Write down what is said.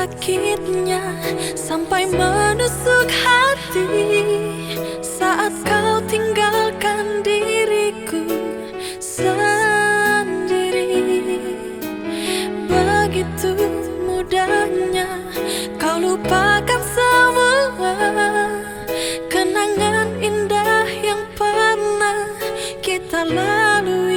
sakitnya sampai menusuk hati. Saat kau tinggalkan diriku sendiri begitu mudahnya kau lupakan semua kenangan indah yang pernah kita lalui.